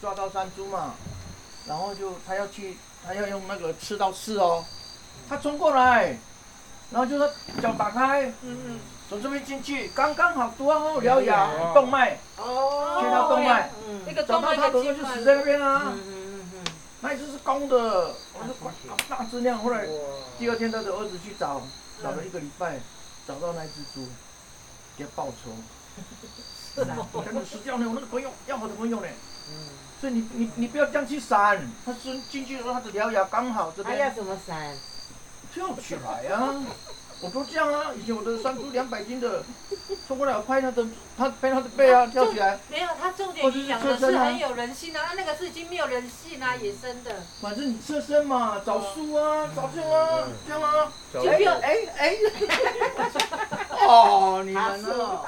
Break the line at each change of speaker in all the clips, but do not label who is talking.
抓到山猪嘛，然后就他要去，他要用那个刺刀刺哦，他冲过来，然后就说脚打开，
嗯嗯，
从这边进去，刚刚好多后獠牙动脉，
哦，
切到动脉，
嗯。
一个
找到
动脉
他哥哥就死在那边啊，
嗯嗯嗯
那一只是公的，我就快大质量，后来
嗯，
第二天他的儿子去找，找了一个礼拜，找到那只猪，给他报仇。我跟你死掉呢，我那个朋友要好的朋友呢，
嗯，
所以你你你不要这样去闪，他进进去的时候他的獠牙刚好这边。
还要怎么闪？
跳起来啊！我都这样啊，以前我的山猪两百斤的，冲过来我拍他的，他拍他的背啊，跳起来，
没有，他重点你养的是很有人性啊，那个是已经没有人性啊，野生的。
反正你侧身嘛，找树啊，找这样啊，这样啊，
找
哎呀哎哎，哦，你们呢？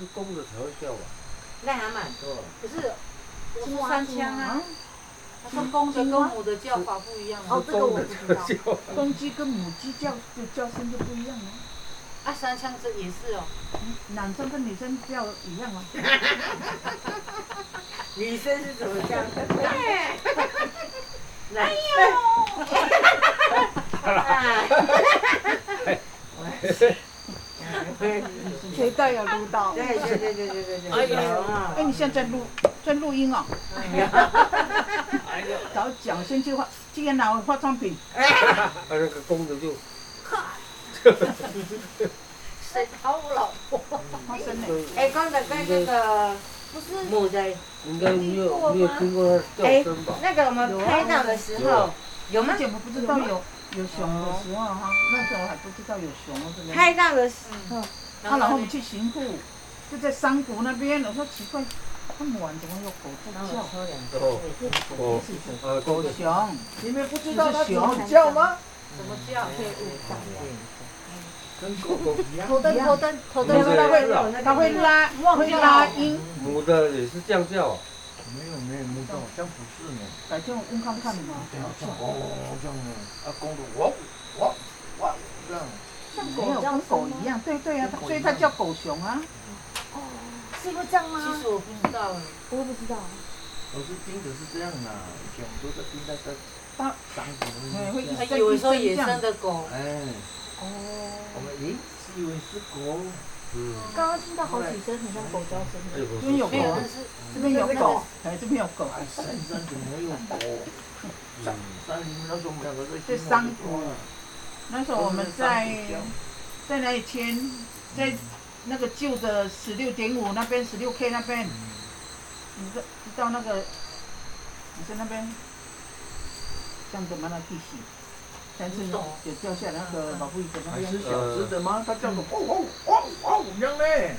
是公的才会叫吧？
那还蛮多。
可是我是三枪啊，他说公的跟母的叫法不一样啊。
哦这个我不知道
是公
鸡跟母鸡叫的叫声就不一样了，
啊，三枪这也是哦。
男生跟女生叫一样吗。
女生是怎么叫的？
谁带有录到？
对对对对对对对。
哎呀。
哎，你现在在录在录音哦。
哎呀，
早讲先去化，今天拿化妆品。
啊，那个公的就
谁讨我老婆？
花生呢？
哎，刚才跟那个
不是
应该没有没有听过它叫声吧？
那个我们拍到的时候有吗
之？前我不知道有有熊的时候哈，那时候还不知道有熊这个。
拍到的时候，
啊，然后我们去巡护，就在山谷那边，我说奇怪，这么晚怎么有狗在叫？
哦哦，呃，公的
熊，
你们不知道它怎么叫吗？
怎么叫？
跟狗狗一样。
头灯头灯头灯
然后它会它会拉会拉音，
母的也是这样叫啊。
没有没有没有，好像不是呢。
改天我问看看嘛。
哦，这样呢，啊，公的这样。
没有跟狗一样，对对啊，所以它叫狗熊啊。
哦是不是这样
其
吗？
实我不知道哎。
我也不知道。
我是听的是这样的，以前我们都在听那个
它
山谷里
哎会一
面。
还以为说野生的狗，
哎，
哦，
我们咦是以为是狗，
嗯，
刚刚听到好几声很像狗叫声的。
这
边有狗啊这边有狗，哎，这边有狗。
哎，山山怎么会有狗？山山里面那时候我们两个在
在山谷那时候我们在在那里签，在那个旧的十六点五那边，十六 K 那边，你知知道那个你在那边，像怎么那地形，但是就掉下来那个老布衣的那边
还是，小只的吗？它叫做汪汪汪汪这样嘞。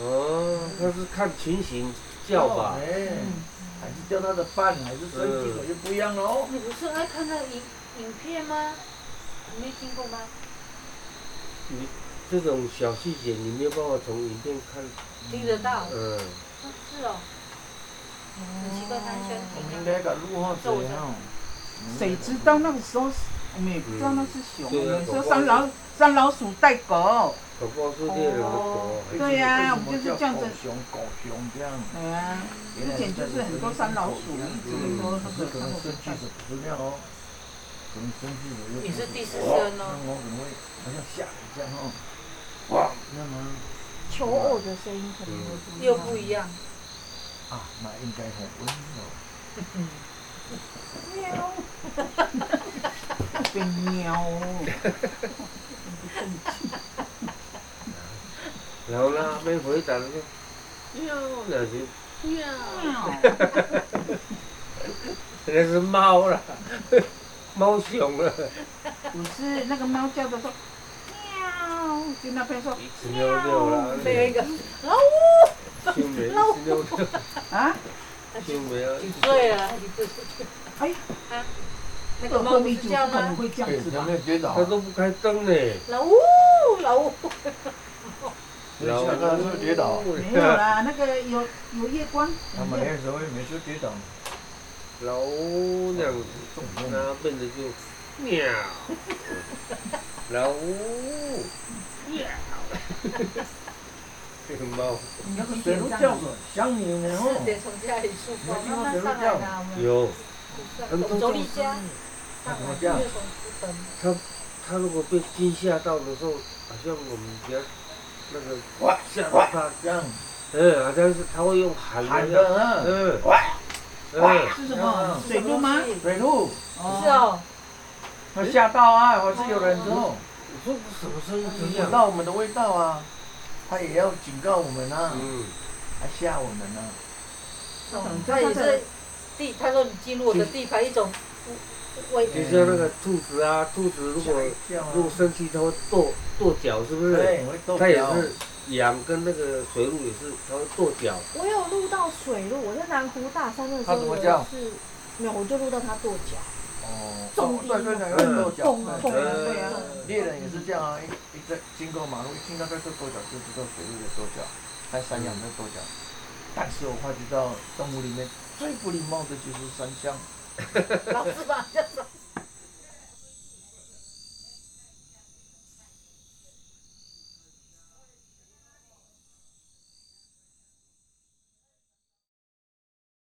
哦，它是看情形叫吧？
哎，
嗯，
还是叫它的伴，还是生气的就不一样喽。
你不是爱看那个影影片吗？你没听过吗？
你这种小细节你没有办法从影片看，
听得到？
嗯，
是哦。很奇怪，他很喜欢
我们
听啊。
应该给录好这样。
谁知道那个时候我们也不知道那是熊，
对啊
有时候山老山老鼠带狗，
狗不好是猎人的。
对呀我们就是这样子
狗熊狗熊这样。
哎呀，之前就是很多山老鼠，一直说那个
可能生气的不是那样哦，
你是第四
哇
声哦
那我可能会好像吓一下哦，哇，那么
求偶的声音可能会不一样。
又不一样。
啊，那应该很温柔。
变喵，
然后呢，没回答了就喵，那就
喵，
那是猫了，猫熊了，
不是那个猫叫的说喵，就那边说
一直溜溜了，
没有一个
青梅一直溜溜，
啊，
青梅啊，
几岁了？几岁？
哎，
啊，那
个
个猫不
后面就不
是叫吗？
可能会这样
哎，有没？有
它都不开灯呢，
老吴，老吴，
你所以现在刚才是不是跌倒？
没有啦，那个有有夜光，
他们那时候也没说跌倒，
老这样子，那变得就喵，老喵，这个猫
那个水鹿叫的像你呢
四
哦，
点从家里出，
有
慢慢上来啦，我们，家，
怎么这样
就从出门。
它它如果被惊吓到的时候，好像我们家那个
哇
吓到
哇
它，
这样
嗯，好像是它会用喊的，嗯，嗯，
是什么水路吗？
水鹿，
是哦，
会吓到啊，我是有人之后。
我说什么声音这
闻？到我们的味道啊，他也要警告我们啊，
嗯，
还吓我们呢。
他也是地，他说你进入我的地盘，一种危
就像那个兔子啊，兔子如果如果生气，它会跺跺脚，是不是？
对，会跺
它也
脚
是羊跟那个水鹿也是，它会跺脚。
我有录到水鹿，我在南湖大山的时候，是没有，我就录到它跺脚，
哦，
重
对对对，会跺脚。对
对啊
猎人也是这样啊，一一在经过马路，一听到在这跺脚，就知道水鹿在跺脚，还山羊在跺脚。但是我发觉到动物里面最不礼貌的就是山羌，
老师把人家